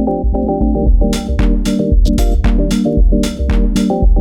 Thank you.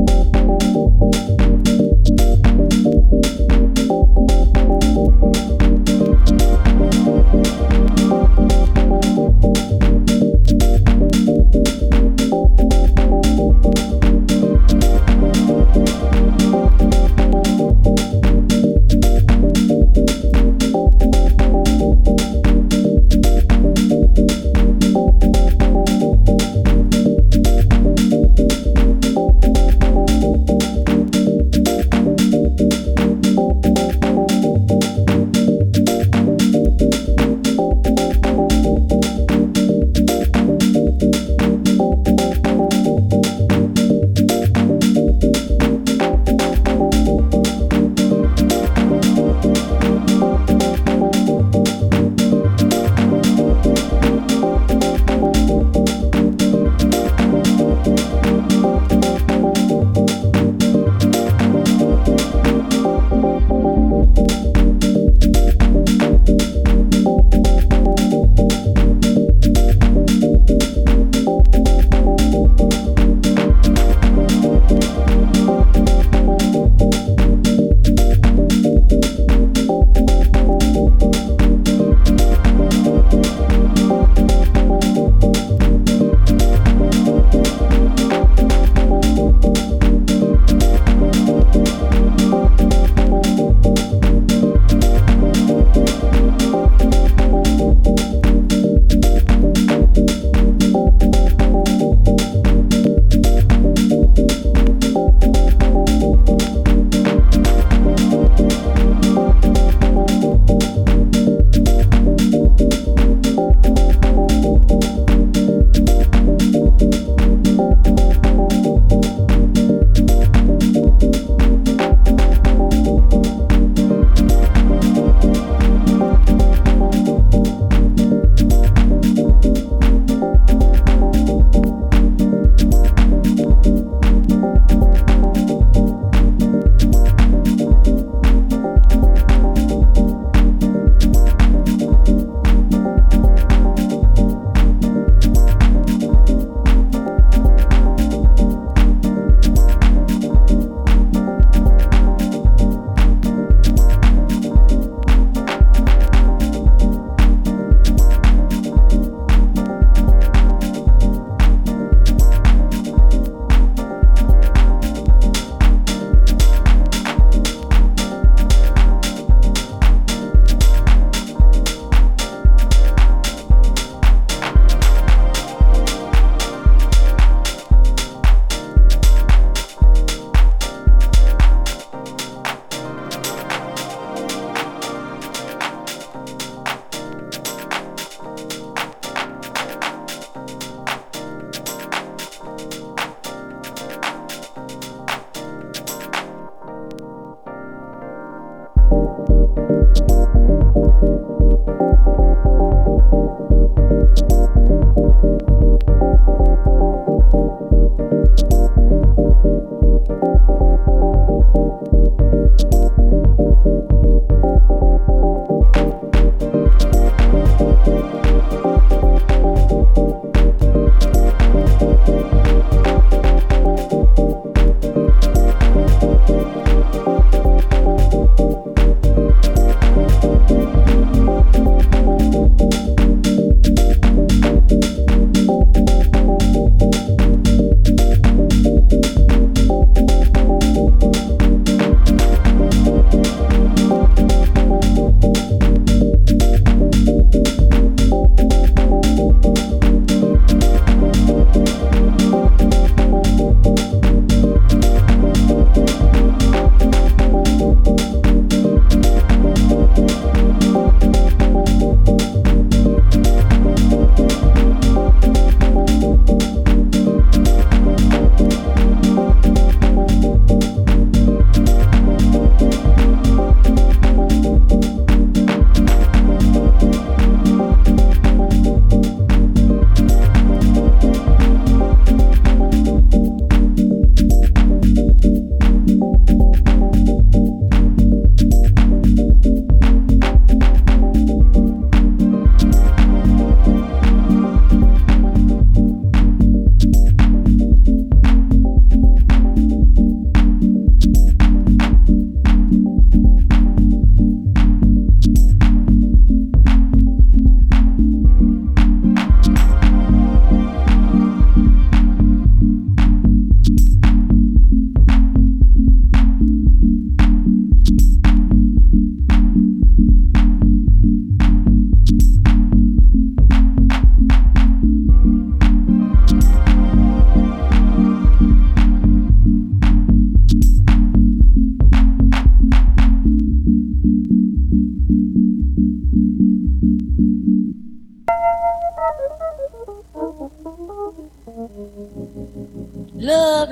Love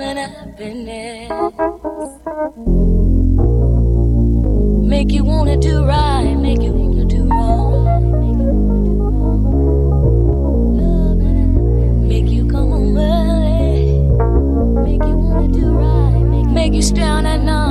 and happiness. Make you wanna do right, make you wanna do wrong, make you come home early, make you wanna do right, make you stand at night.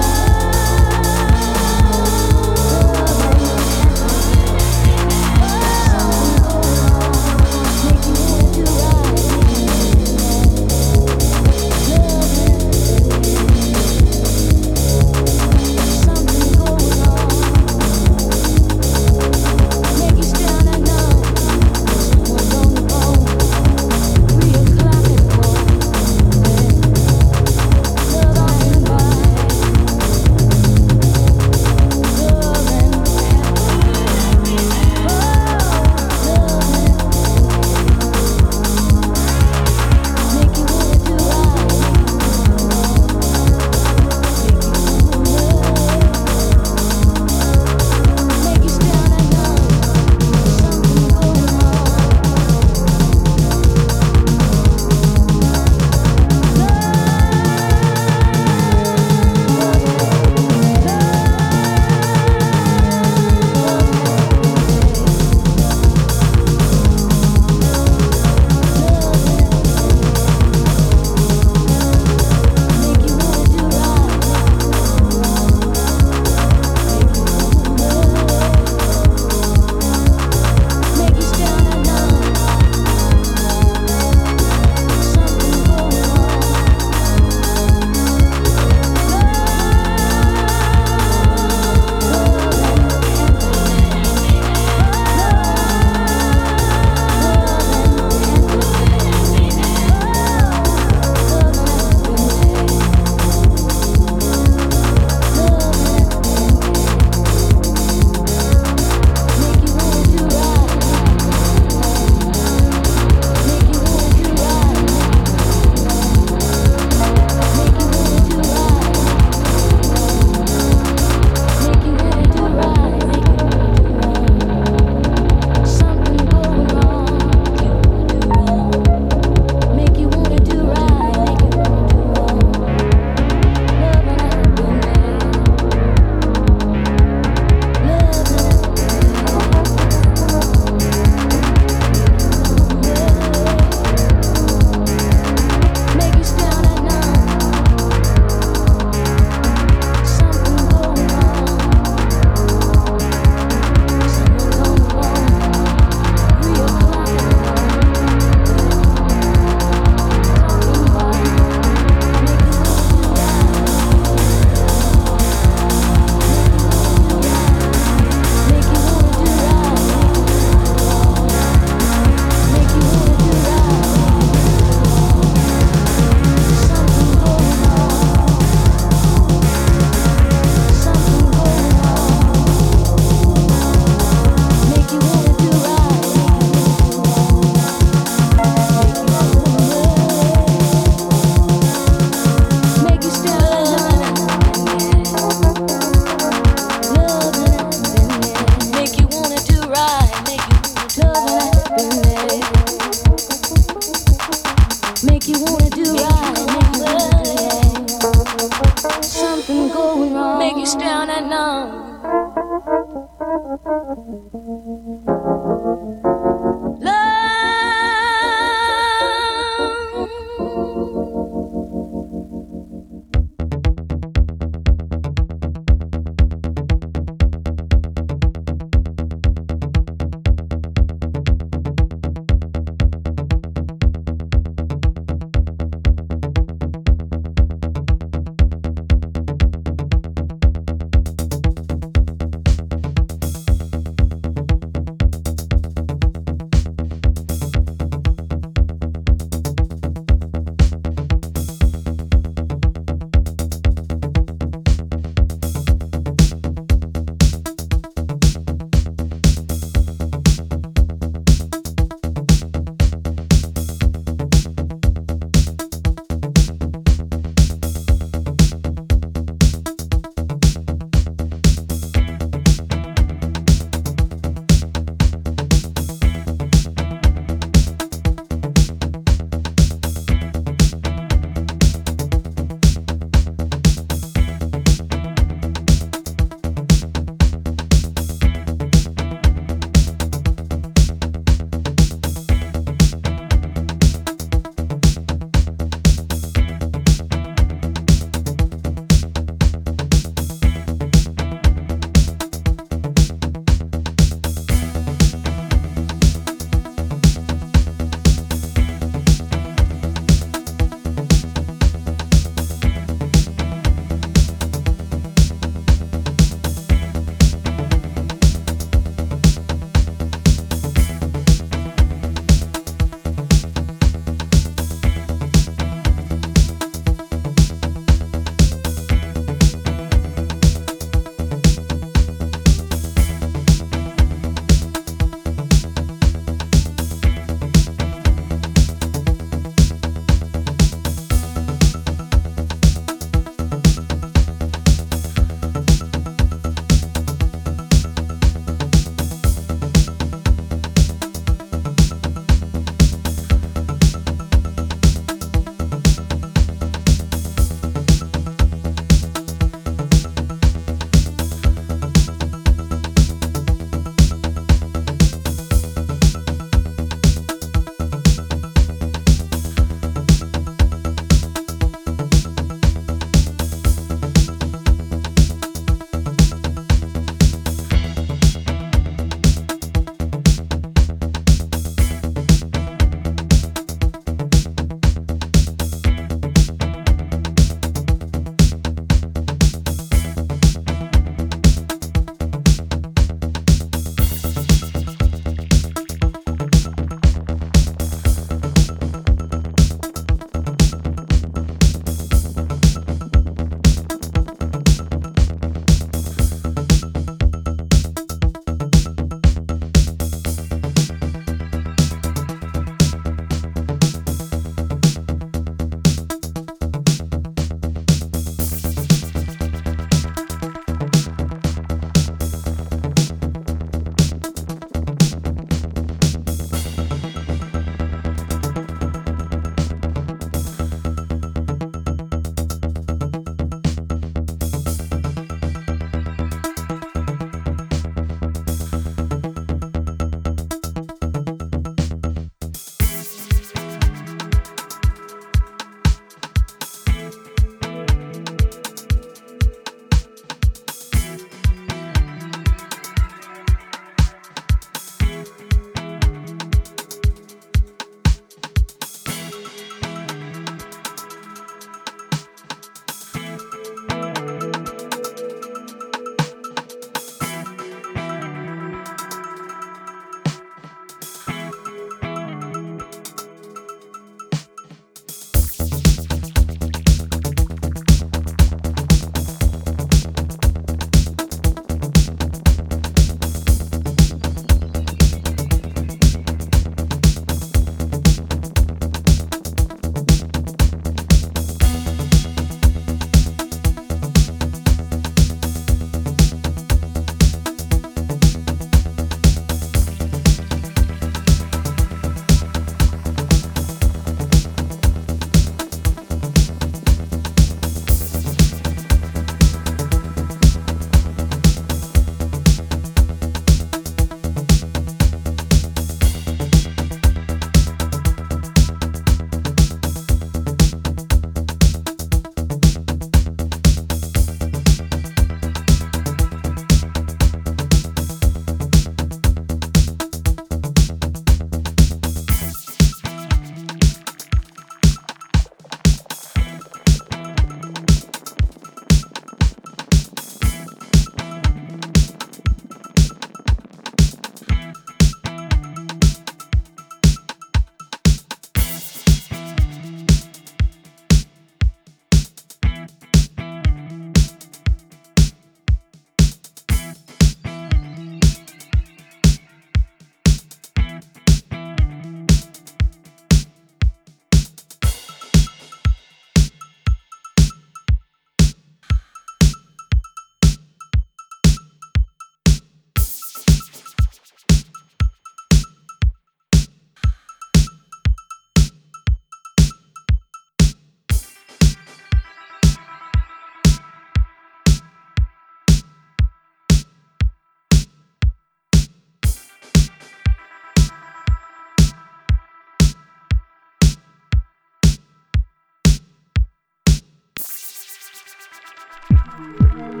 Música